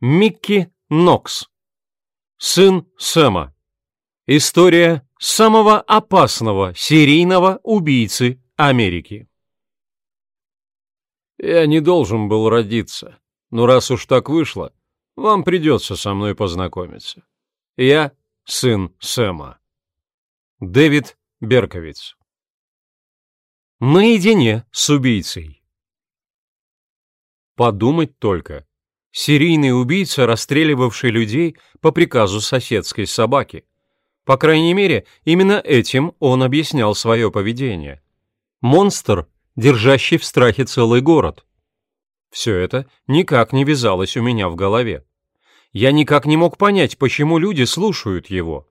Микки Нокс. Сын Сэма. История самого опасного серийного убийцы Америки. Я не должен был родиться, но раз уж так вышло, вам придется со мной познакомиться. Я сын Сэма. Дэвид Берковиц. Наедине с убийцей. Подумать только. Серийный убийца, расстреливавший людей по приказу соседской собаки. По крайней мере, именно этим он объяснял свое поведение. Монстр, держащий в страхе целый город. Все это никак не вязалось у меня в голове. Я никак не мог понять, почему люди слушают его.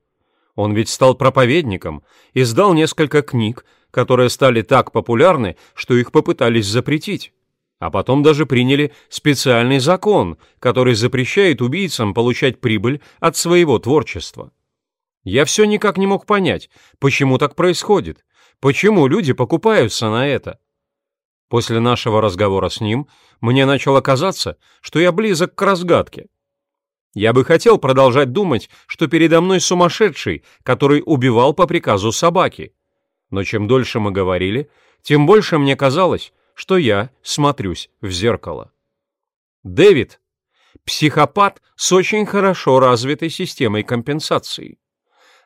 Он ведь стал проповедником, издал несколько книг, которые стали так популярны, что их попытались запретить. А потом даже приняли специальный закон, который запрещает убийцам получать прибыль от своего творчества. Я все никак не мог понять, почему так происходит, почему люди покупаются на это. После нашего разговора с ним мне начало казаться, что я близок к разгадке. Я бы хотел продолжать думать, что передо мной сумасшедший, который убивал по приказу собаки. Но чем дольше мы говорили, тем больше мне казалось, что я смотрюсь в зеркало. Дэвид – психопат с очень хорошо развитой системой компенсации.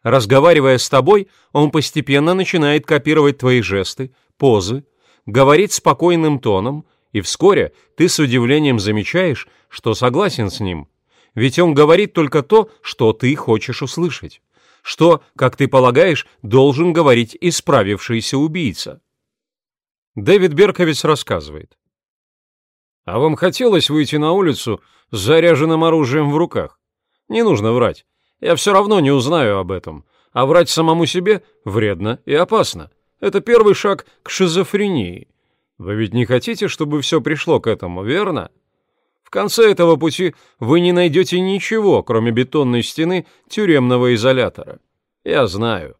Разговаривая с тобой, он постепенно начинает копировать твои жесты, позы, говорит спокойным тоном, и вскоре ты с удивлением замечаешь, что согласен с ним. Ведь он говорит только то, что ты хочешь услышать. Что, как ты полагаешь, должен говорить исправившийся убийца. Дэвид Берковиц рассказывает. «А вам хотелось выйти на улицу с заряженным оружием в руках? Не нужно врать. Я все равно не узнаю об этом. А врать самому себе вредно и опасно. Это первый шаг к шизофрении. Вы ведь не хотите, чтобы все пришло к этому, верно? В конце этого пути вы не найдете ничего, кроме бетонной стены тюремного изолятора. Я знаю.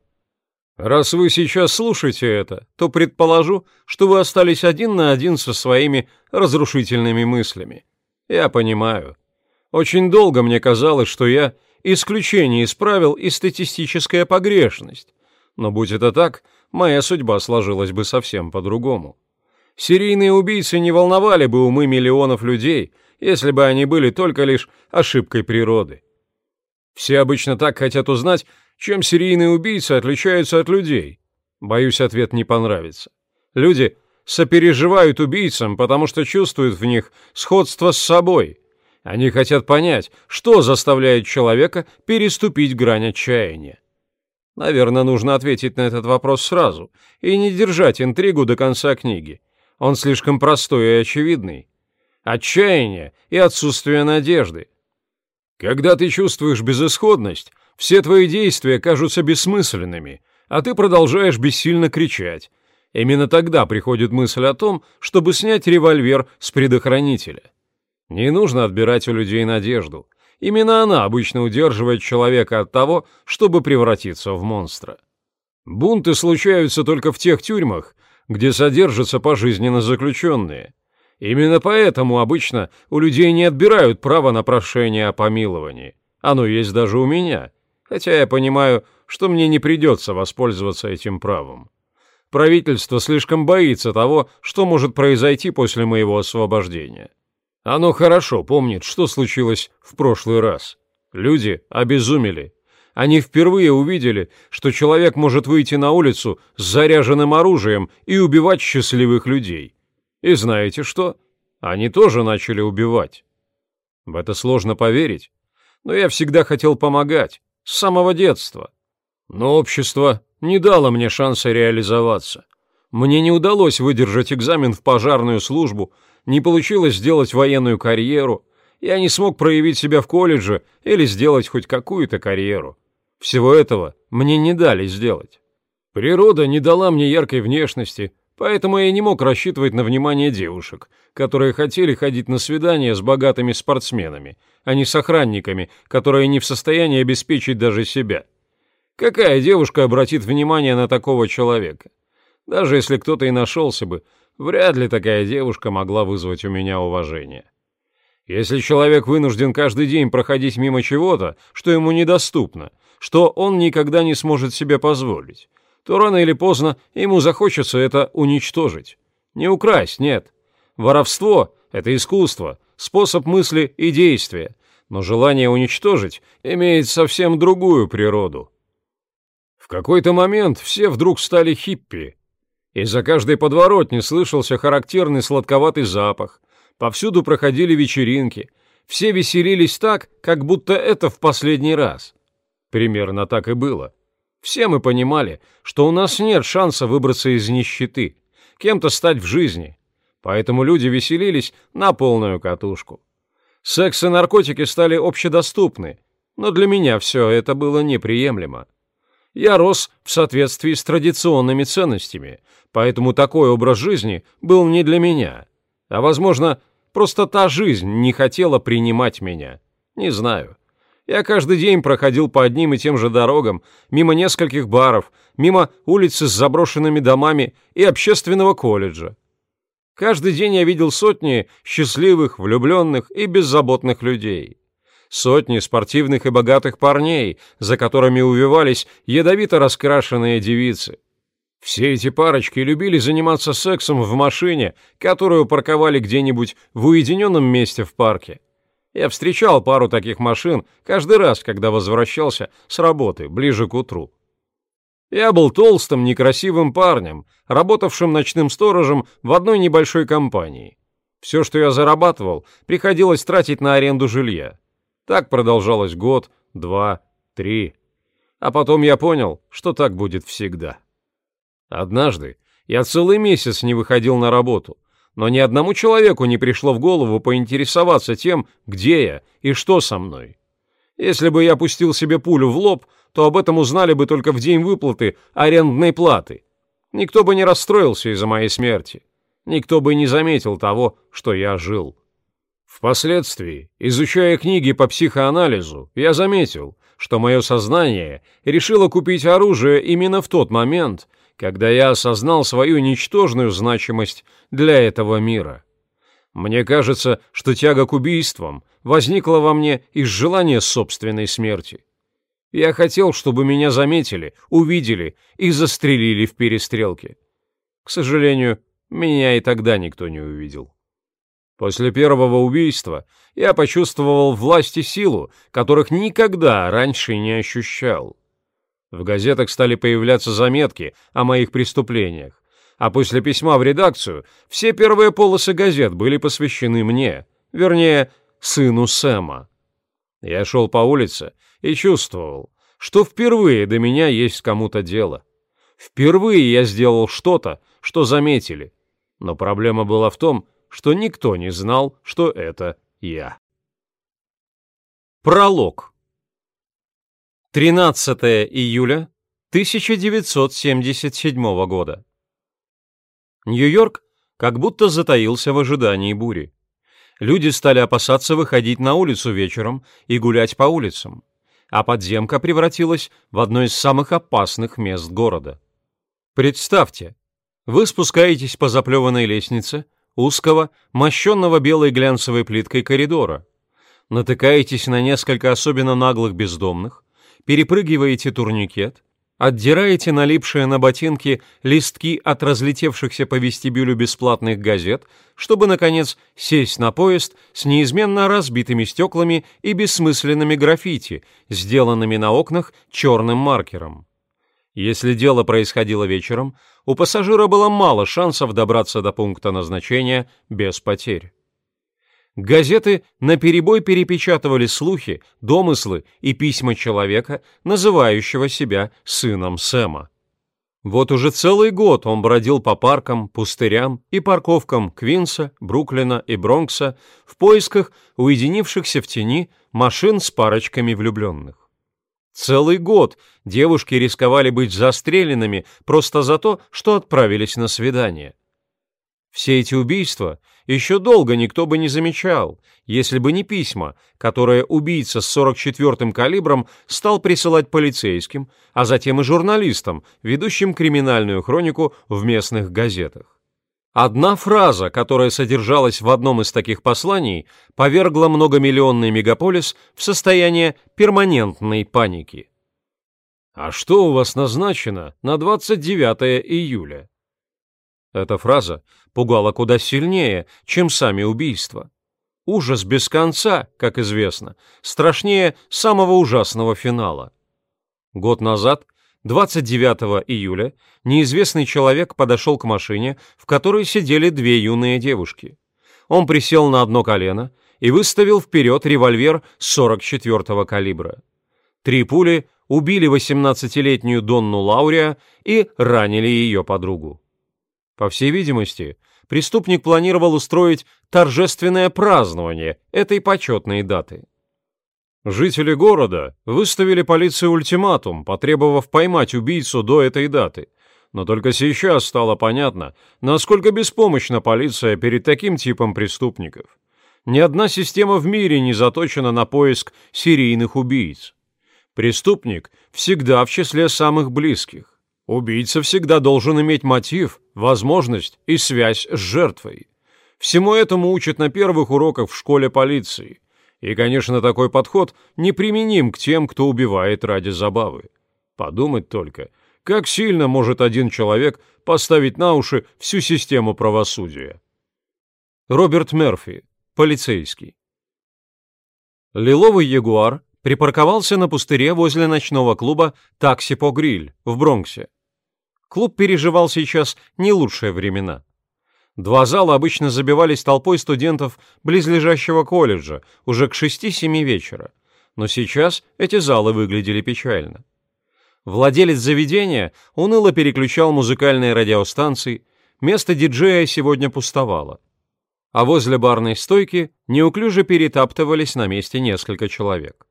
Раз вы сейчас слушаете это, то предположу, что вы остались один на один со своими разрушительными мыслями. Я понимаю. Очень долго мне казалось, что я исключение исправил и статистическая погрешность. Но будь это так, моя судьба сложилась бы совсем по-другому. Серийные убийцы не волновали бы умы миллионов людей, если бы они были только лишь ошибкой природы. Все обычно так хотят узнать, чем серийные убийцы отличаются от людей? Боюсь, ответ не понравится. Люди сопереживают убийцам, потому что чувствуют в них сходство с собой. Они хотят понять, что заставляет человека переступить грань отчаяния. Наверное, нужно ответить на этот вопрос сразу и не держать интригу до конца книги. Он слишком простой и очевидный. Отчаяние и отсутствие надежды. Когда ты чувствуешь безысходность, все твои действия кажутся бессмысленными, а ты продолжаешь бессильно кричать. Именно тогда приходит мысль о том, чтобы снять револьвер с предохранителя. Не нужно отбирать у людей надежду. Именно она обычно удерживает человека от того, чтобы превратиться в монстра. Бунты случаются только в тех тюрьмах, где содержатся пожизненно заключенные. Именно поэтому обычно у людей не отбирают право на прошение о помиловании. Оно есть даже у меня – хотя я понимаю, что мне не придется воспользоваться этим правом. Правительство слишком боится того, что может произойти после моего освобождения. Оно хорошо помнит, что случилось в прошлый раз. Люди обезумели. Они впервые увидели, что человек может выйти на улицу с заряженным оружием и убивать счастливых людей. И знаете что? Они тоже начали убивать. В это сложно поверить, но я всегда хотел помогать, с самого детства. Но общество не дало мне шанса реализоваться. Мне не удалось выдержать экзамен в пожарную службу, не получилось сделать военную карьеру, я не смог проявить себя в колледже или сделать хоть какую-то карьеру. Всего этого мне не дали сделать. Природа не дала мне яркой внешности, поэтому я не мог рассчитывать на внимание девушек, которые хотели ходить на свидания с богатыми спортсменами, а не с охранниками, которые не в состоянии обеспечить даже себя. Какая девушка обратит внимание на такого человека? Даже если кто-то и нашелся бы, вряд ли такая девушка могла вызвать у меня уважение. Если человек вынужден каждый день проходить мимо чего-то, что ему недоступно, что он никогда не сможет себе позволить, то рано или поздно ему захочется это уничтожить. Не украсть, нет. Воровство — это искусство, способ мысли и действия, но желание уничтожить имеет совсем другую природу. В какой-то момент все вдруг стали хиппи. Из-за каждой подворотни слышался характерный сладковатый запах, повсюду проходили вечеринки, все веселились так, как будто это в последний раз. Примерно так и было. Все мы понимали, что у нас нет шанса выбраться из нищеты, кем-то стать в жизни, поэтому люди веселились на полную катушку. Секс и наркотики стали общедоступны, но для меня все это было неприемлемо. Я рос в соответствии с традиционными ценностями, поэтому такой образ жизни был не для меня. А, возможно, просто та жизнь не хотела принимать меня. Не знаю. Я каждый день проходил по одним и тем же дорогам, мимо нескольких баров, мимо улицы с заброшенными домами и общественного колледжа. Каждый день я видел сотни счастливых, влюбленных и беззаботных людей. Сотни спортивных и богатых парней, за которыми увивались ядовито раскрашенные девицы. Все эти парочки любили заниматься сексом в машине, которую парковали где-нибудь в уединенном месте в парке. Я встречал пару таких машин каждый раз, когда возвращался с работы ближе к утру. Я был толстым, некрасивым парнем, работавшим ночным сторожем в одной небольшой компании. Все, что я зарабатывал, приходилось тратить на аренду жилья. Так продолжалось год, два, три. А потом я понял, что так будет всегда. Однажды я целый месяц не выходил на работу, но ни одному человеку не пришло в голову поинтересоваться тем, где я и что со мной. Если бы я пустил себе пулю в лоб, то об этом узнали бы только в день выплаты арендной платы. Никто бы не расстроился из-за моей смерти. Никто бы не заметил того, что я жил. Впоследствии, изучая книги по психоанализу, я заметил, что мое сознание решило купить оружие именно в тот момент, когда я осознал свою ничтожную значимость для этого мира. Мне кажется, что тяга к убийствам возникла во мне из желания собственной смерти. Я хотел, чтобы меня заметили, увидели и застрелили в перестрелке. К сожалению, меня и тогда никто не увидел. После первого убийства я почувствовал власть и силу, которых никогда раньше не ощущал. В газетах стали появляться заметки о моих преступлениях, а после письма в редакцию все первые полосы газет были посвящены мне, вернее, сыну Сэма. Я шел по улице и чувствовал, что впервые до меня есть кому-то дело. Впервые я сделал что-то, что заметили. Но проблема была в том, что никто не знал, что это я. Пролог. 13 июля 1977 года. Нью-Йорк как будто затаился в ожидании бури. Люди стали опасаться выходить на улицу вечером и гулять по улицам, а подземка превратилась в одно из самых опасных мест города. Представьте, вы спускаетесь по заплеванной лестнице узкого, мощенного белой глянцевой плиткой коридора, натыкаетесь на несколько особенно наглых бездомных, перепрыгиваете турникет, отдираете налипшие на ботинки листки от разлетевшихся по вестибюлю бесплатных газет, чтобы, наконец, сесть на поезд с неизменно разбитыми стеклами и бессмысленными граффити, сделанными на окнах черным маркером. Если дело происходило вечером, у пассажира было мало шансов добраться до пункта назначения без потерь. Газеты наперебой перепечатывали слухи, домыслы и письма человека, называющего себя сыном Сэма. Вот уже целый год он бродил по паркам, пустырям и парковкам Квинса, Бруклина и Бронкса в поисках уединившихся в тени машин с парочками влюбленных. Целый год девушки рисковали быть застреленными просто за то, что отправились на свидание. Все эти убийства еще долго никто бы не замечал, если бы не письма, которые убийца с 44-м калибром стал присылать полицейским, а затем и журналистам, ведущим криминальную хронику в местных газетах. Одна фраза, которая содержалась в одном из таких посланий, повергла многомиллионный мегаполис в состояние перманентной паники. «А что у вас назначено на 29 июля?» Эта фраза пугала куда сильнее, чем сами убийства. Ужас без конца, как известно, страшнее самого ужасного финала. Год назад 29 июля неизвестный человек подошел к машине, в которой сидели две юные девушки. Он присел на одно колено и выставил вперед револьвер 44-го калибра. Три пули убили 18-летнюю Донну Лаурия и ранили ее подругу. По всей видимости, преступник планировал устроить торжественное празднование этой почетной даты. Жители города выставили полиции ультиматум, потребовав поймать убийцу до этой даты. Но только сейчас стало понятно, насколько беспомощна полиция перед таким типом преступников. Ни одна система в мире не заточена на поиск серийных убийц. Преступник всегда в числе самых близких. Убийца всегда должен иметь мотив, возможность и связь с жертвой. Всему этому учат на первых уроках в школе полиции – и, конечно, такой подход неприменим к тем, кто убивает ради забавы. Подумать только, как сильно может один человек поставить на уши всю систему правосудия. Роберт Мерфи, полицейский. Лиловый ягуар припарковался на пустыре возле ночного клуба «Такси по гриль» в Бронксе. Клуб переживал сейчас не лучшие времена. Два зала обычно забивались толпой студентов близлежащего колледжа уже к 6-7 вечера, но сейчас эти залы выглядели печально. Владелец заведения уныло переключал музыкальные радиостанции, место диджея сегодня пустовало. А возле барной стойки неуклюже перетаптывались на месте несколько человек.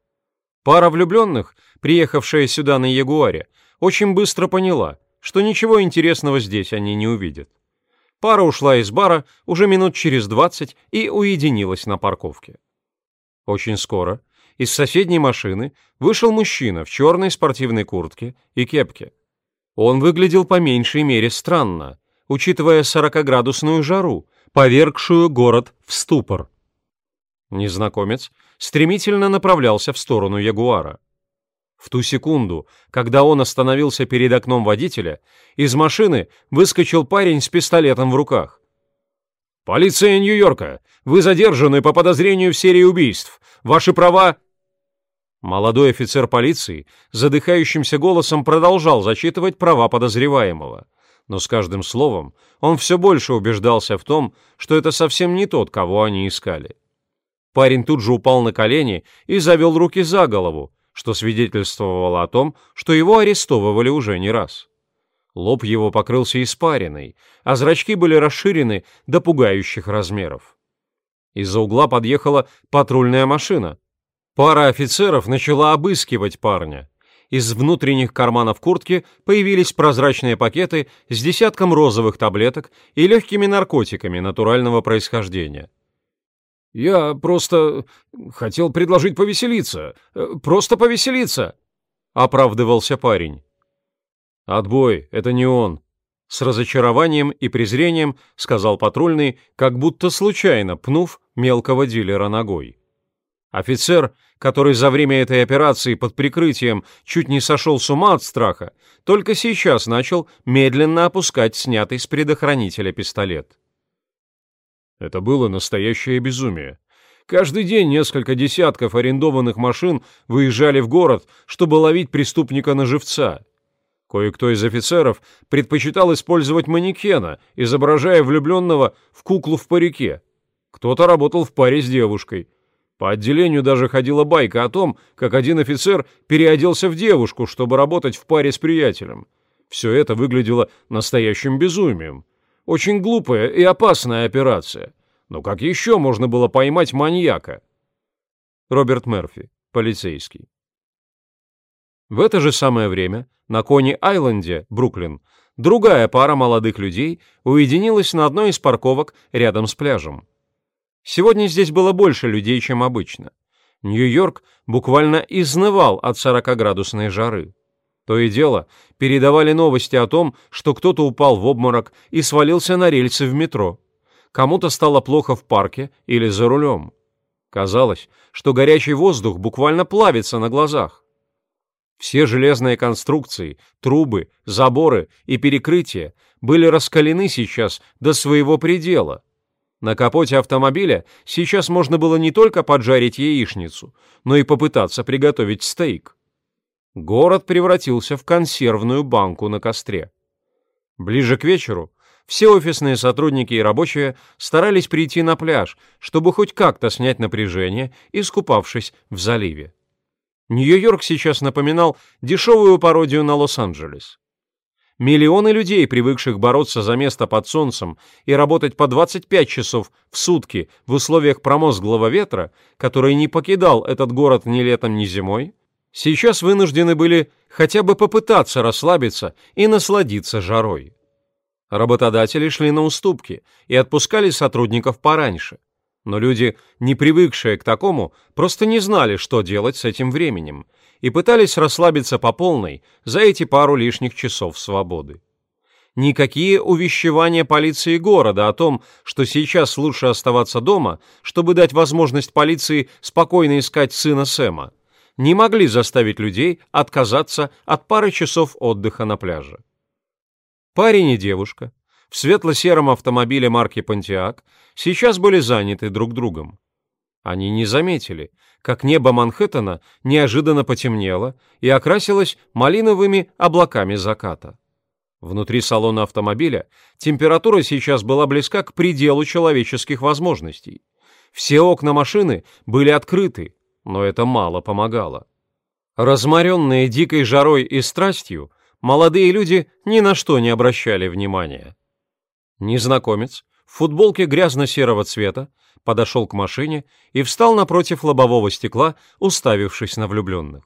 Пара влюбленных, приехавшая сюда на Ягуаре, очень быстро поняла, что ничего интересного здесь они не увидят. Пара ушла из бара уже минут через двадцать и уединилась на парковке. Очень скоро из соседней машины вышел мужчина в черной спортивной куртке и кепке. Он выглядел по меньшей мере странно, учитывая сорокоградусную жару, повергшую город в ступор. Незнакомец стремительно направлялся в сторону Ягуара. В ту секунду, когда он остановился перед окном водителя, из машины выскочил парень с пистолетом в руках. «Полиция Нью-Йорка! Вы задержаны по подозрению в серии убийств. Ваши права...» Молодой офицер полиции задыхающимся голосом продолжал зачитывать права подозреваемого. Но с каждым словом он все больше убеждался в том, что это совсем не тот, кого они искали. Парень тут же упал на колени и завел руки за голову, что свидетельствовало о том, что его арестовывали уже не раз. Лоб его покрылся испариной, а зрачки были расширены до пугающих размеров. Из-за угла подъехала патрульная машина. Пара офицеров начала обыскивать парня. Из внутренних карманов куртки появились прозрачные пакеты с десятком розовых таблеток и легкими наркотиками натурального происхождения. «Я просто хотел предложить повеселиться. Э, просто повеселиться», — оправдывался парень. «Отбой, это не он», — с разочарованием и презрением сказал патрульный, как будто случайно пнув мелкого дилера ногой. Офицер, который за время этой операции под прикрытием чуть не сошел с ума от страха, только сейчас начал медленно опускать снятый с предохранителя пистолет. Это было настоящее безумие. Каждый день несколько десятков арендованных машин выезжали в город, чтобы ловить преступника на живца. Кое-кто из офицеров предпочитал использовать манекена, изображая влюбленного в куклу в парике. Кто-то работал в паре с девушкой. По отделению даже ходила байка о том, как один офицер переоделся в девушку, чтобы работать в паре с приятелем. Все это выглядело настоящим безумием. Очень глупая и опасная операция. Но как еще можно было поймать маньяка? Роберт Мерфи, полицейский. В это же самое время на Кони-Айленде, Бруклин, другая пара молодых людей уединилась на одной из парковок рядом с пляжем. Сегодня здесь было больше людей, чем обычно. Нью-Йорк буквально изнывал от 40-градусной жары. То и дело, передавали новости о том, что кто-то упал в обморок и свалился на рельсы в метро. Кому-то стало плохо в парке или за рулем. Казалось, что горячий воздух буквально плавится на глазах. Все железные конструкции, трубы, заборы и перекрытия были раскалены сейчас до своего предела. На капоте автомобиля сейчас можно было не только поджарить яичницу, но и попытаться приготовить стейк. Город превратился в консервную банку на костре. Ближе к вечеру все офисные сотрудники и рабочие старались прийти на пляж, чтобы хоть как-то снять напряжение, искупавшись в заливе. Нью-Йорк сейчас напоминал дешевую пародию на Лос-Анджелес. Миллионы людей, привыкших бороться за место под солнцем и работать по 25 часов в сутки в условиях промозглого ветра, который не покидал этот город ни летом, ни зимой, сейчас вынуждены были хотя бы попытаться расслабиться и насладиться жарой. Работодатели шли на уступки и отпускали сотрудников пораньше. Но люди, не привыкшие к такому, просто не знали, что делать с этим временем, и пытались расслабиться по полной за эти пару лишних часов свободы. Никакие увещевания полиции города о том, что сейчас лучше оставаться дома, чтобы дать возможность полиции спокойно искать сына Сэма, не могли заставить людей отказаться от пары часов отдыха на пляже. Парень и девушка в светло-сером автомобиле марки Pontiac сейчас были заняты друг другом. Они не заметили, как небо Манхэттена неожиданно потемнело и окрасилось малиновыми облаками заката. Внутри салона автомобиля температура сейчас была близка к пределу человеческих возможностей. Все окна машины были открыты, но это мало помогало. Разморенные дикой жарой и страстью, молодые люди ни на что не обращали внимания. Незнакомец в футболке грязно-серого цвета подошел к машине и встал напротив лобового стекла, уставившись на влюбленных.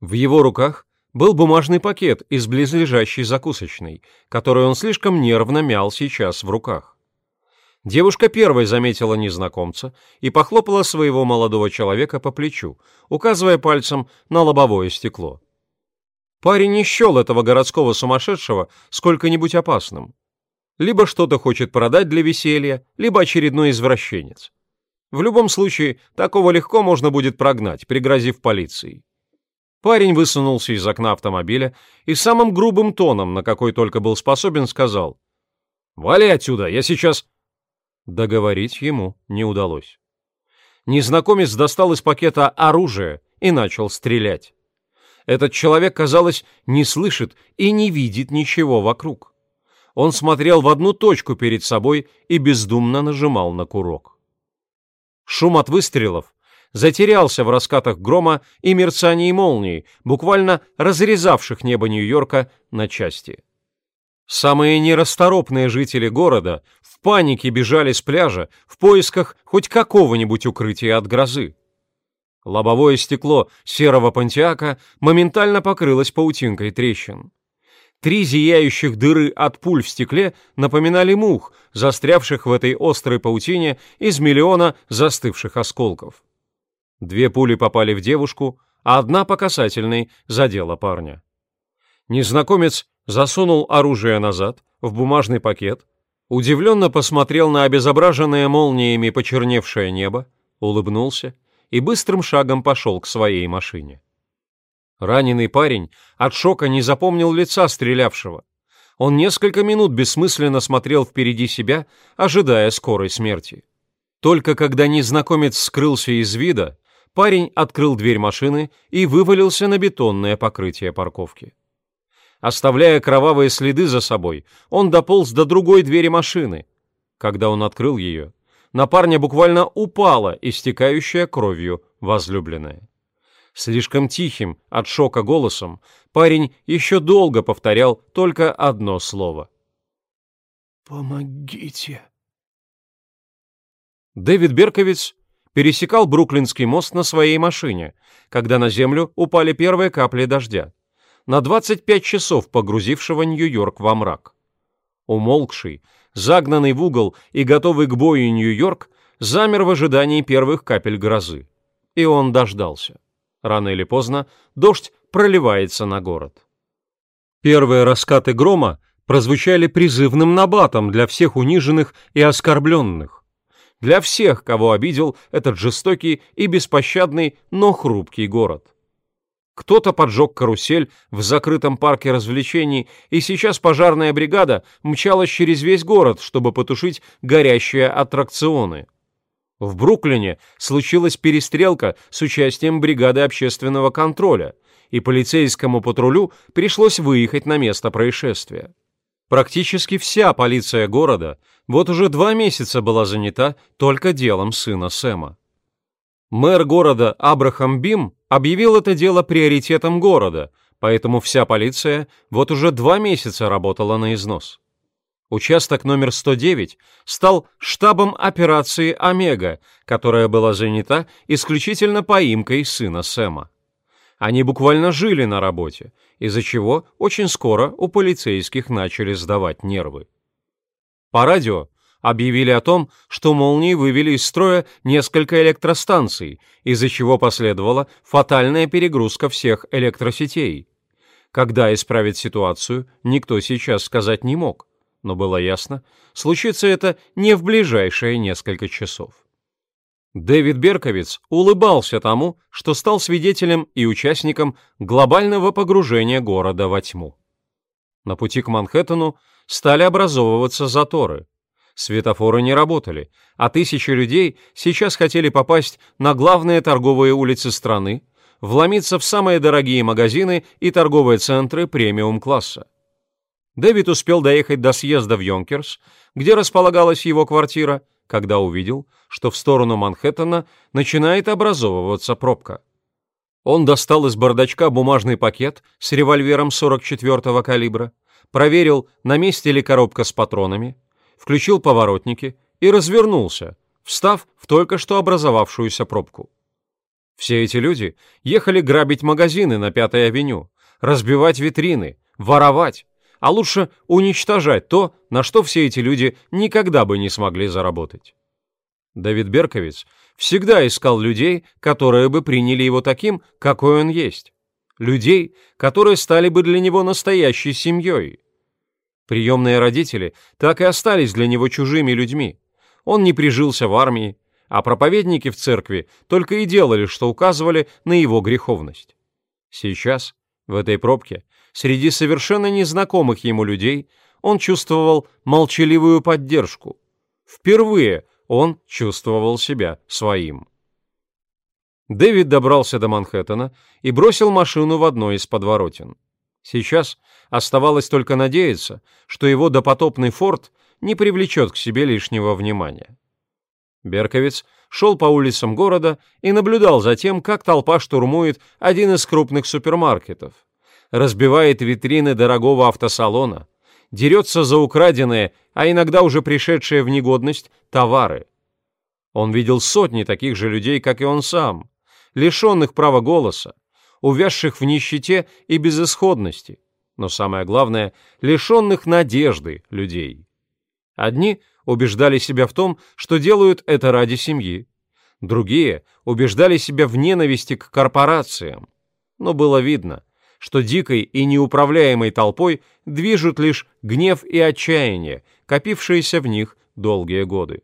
В его руках был бумажный пакет из близлежащей закусочной, который он слишком нервно мял сейчас в руках. Девушка первой заметила незнакомца и похлопала своего молодого человека по плечу, указывая пальцем на лобовое стекло. Парень не счел этого городского сумасшедшего сколько-нибудь опасным. Либо что-то хочет продать для веселья, либо очередной извращенец. В любом случае, такого легко можно будет прогнать, пригрозив полицией. Парень высунулся из окна автомобиля и самым грубым тоном, на какой только был способен, сказал «Вали отсюда, я сейчас...» Договорить ему не удалось. Незнакомец достал из пакета оружие и начал стрелять. Этот человек, казалось, не слышит и не видит ничего вокруг. Он смотрел в одну точку перед собой и бездумно нажимал на курок. Шум от выстрелов затерялся в раскатах грома и мерцании молний, буквально разрезавших небо Нью-Йорка на части. Самые нерасторопные жители города в панике бежали с пляжа в поисках хоть какого-нибудь укрытия от грозы. Лобовое стекло серого пантиака моментально покрылось паутинкой трещин. Три зияющих дыры от пуль в стекле напоминали мух, застрявших в этой острой паутине из миллиона застывших осколков. Две пули попали в девушку, а одна по касательной задела парня. Незнакомец засунул оружие назад, в бумажный пакет, удивленно посмотрел на обезображенное молниями почерневшее небо, улыбнулся и быстрым шагом пошел к своей машине. Раненый парень от шока не запомнил лица стрелявшего. Он несколько минут бессмысленно смотрел впереди себя, ожидая скорой смерти. Только когда незнакомец скрылся из вида, парень открыл дверь машины и вывалился на бетонное покрытие парковки. Оставляя кровавые следы за собой, он дополз до другой двери машины. Когда он открыл ее, на парня буквально упала истекающая кровью возлюбленная. Слишком тихим от шока голосом парень еще долго повторял только одно слово. «Помогите». Дэвид Берковиц пересекал Бруклинский мост на своей машине, когда на землю упали первые капли дождя на 25 часов погрузившего Нью-Йорк во мрак. Умолкший, загнанный в угол и готовый к бою Нью-Йорк замер в ожидании первых капель грозы. И он дождался. Рано или поздно дождь проливается на город. Первые раскаты грома прозвучали призывным набатом для всех униженных и оскорбленных. Для всех, кого обидел этот жестокий и беспощадный, но хрупкий город. Кто-то поджег карусель в закрытом парке развлечений, и сейчас пожарная бригада мчалась через весь город, чтобы потушить горящие аттракционы. В Бруклине случилась перестрелка с участием бригады общественного контроля, и полицейскому патрулю пришлось выехать на место происшествия. Практически вся полиция города вот уже два месяца была занята только делом сына Сэма. Мэр города Абрахам Бим объявил это дело приоритетом города, поэтому вся полиция вот уже два месяца работала на износ. Участок номер 109 стал штабом операции «Омега», которая была занята исключительно поимкой сына Сэма. Они буквально жили на работе, из-за чего очень скоро у полицейских начали сдавать нервы. По радио объявили о том, что молнии вывели из строя несколько электростанций, из-за чего последовала фатальная перегрузка всех электросетей. Когда исправить ситуацию, никто сейчас сказать не мог, но было ясно, случится это не в ближайшие несколько часов. Дэвид Берковиц улыбался тому, что стал свидетелем и участником глобального погружения города во тьму. На пути к Манхэттену стали образовываться заторы. Светофоры не работали, а тысячи людей сейчас хотели попасть на главные торговые улицы страны, вломиться в самые дорогие магазины и торговые центры премиум-класса. Дэвид успел доехать до съезда в Йонкерс, где располагалась его квартира, когда увидел, что в сторону Манхэттена начинает образовываться пробка. Он достал из бардачка бумажный пакет с револьвером 44-го калибра, проверил, на месте ли коробка с патронами, включил поворотники и развернулся, встав в только что образовавшуюся пробку. Все эти люди ехали грабить магазины на Пятой авеню, разбивать витрины, воровать, а лучше уничтожать то, на что все эти люди никогда бы не смогли заработать. Давид Берковиц всегда искал людей, которые бы приняли его таким, какой он есть. Людей, которые стали бы для него настоящей семьей. Приемные родители так и остались для него чужими людьми. Он не прижился в армии, а проповедники в церкви только и делали, что указывали на его греховность. Сейчас, в этой пробке, среди совершенно незнакомых ему людей, он чувствовал молчаливую поддержку. Впервые он чувствовал себя своим. Дэвид добрался до Манхэттена и бросил машину в одной из подворотен. Сейчас оставалось только надеяться, что его допотопный форт не привлечет к себе лишнего внимания. Берковиц шел по улицам города и наблюдал за тем, как толпа штурмует один из крупных супермаркетов разбивает витрины дорогого автосалона, дерется за украденные, а иногда уже пришедшие в негодность, товары. Он видел сотни таких же людей, как и он сам, лишенных права голоса, увязших в нищете и безысходности, но самое главное, лишенных надежды людей. Одни убеждали себя в том, что делают это ради семьи, другие убеждали себя в ненависти к корпорациям, но было видно, что дикой и неуправляемой толпой движут лишь гнев и отчаяние, копившиеся в них долгие годы.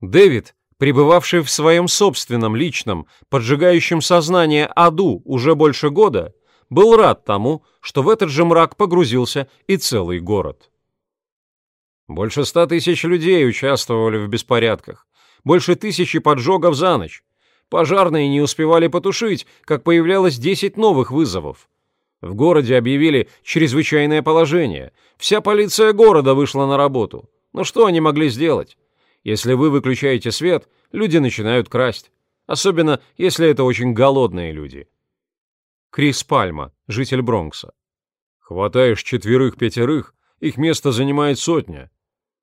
Дэвид, пребывавший в своем собственном личном, поджигающем сознание аду уже больше года, был рад тому, что в этот же мрак погрузился и целый город. Больше ста тысяч людей участвовали в беспорядках, больше тысячи поджогов за ночь. Пожарные не успевали потушить, как появлялось 10 новых вызовов. В городе объявили чрезвычайное положение. Вся полиция города вышла на работу. Но что они могли сделать? Если вы выключаете свет, люди начинают красть. Особенно, если это очень голодные люди. Крис Пальма, житель Бронкса. Хватаешь четверых-пятерых, их место занимает сотня.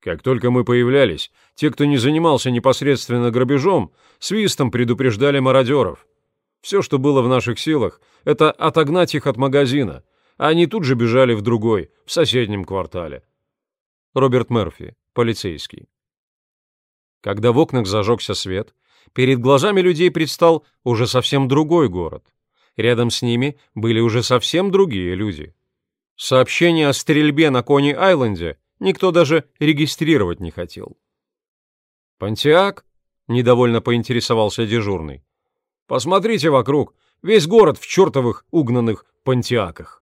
Как только мы появлялись, те, кто не занимался непосредственно грабежом, свистом предупреждали мародеров. Все, что было в наших силах, это отогнать их от магазина, а они тут же бежали в другой, в соседнем квартале. Роберт Мерфи, полицейский. Когда в окнах зажегся свет, перед глазами людей предстал уже совсем другой город. Рядом с ними были уже совсем другие люди. Сообщение о стрельбе на Кони-Айленде никто даже регистрировать не хотел. «Понтиак?» — недовольно поинтересовался дежурный. «Посмотрите вокруг, весь город в чертовых угнанных понтиаках».